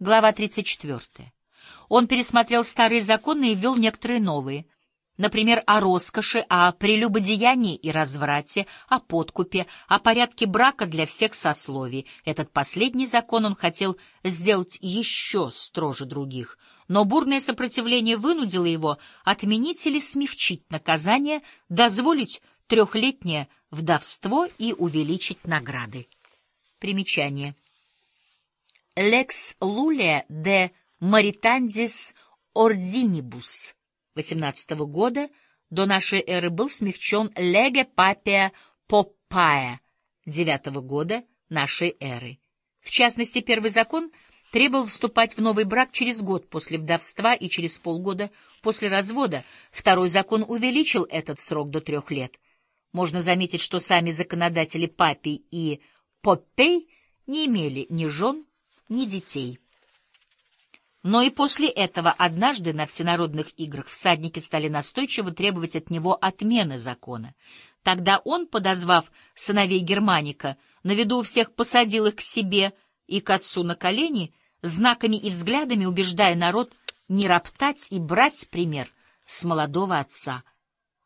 Глава 34. Он пересмотрел старые законы и ввел некоторые новые. Например, о роскоши, о прелюбодеянии и разврате, о подкупе, о порядке брака для всех сословий. Этот последний закон он хотел сделать еще строже других, но бурное сопротивление вынудило его отменить или смягчить наказание, дозволить трехлетнее вдовство и увеличить награды. Примечание. Лекс Лулия де Маритандис Ординибус 18 года до нашей эры был смягчен Леге Папия Поппая 9 года нашей эры. В частности, первый закон требовал вступать в новый брак через год после вдовства и через полгода после развода. Второй закон увеличил этот срок до трех лет. Можно заметить, что сами законодатели Папий и Поппей не имели ни жен, ни детей. Но и после этого однажды на всенародных играх всадники стали настойчиво требовать от него отмены закона. Тогда он, подозвав сыновей Германика, на виду у всех посадил их к себе и к отцу на колени, знаками и взглядами убеждая народ не роптать и брать пример с молодого отца.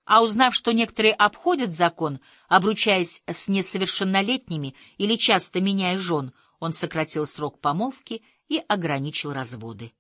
А узнав, что некоторые обходят закон, обручаясь с несовершеннолетними или часто меняя жен, он сократил срок помолвки и ограничил разводы.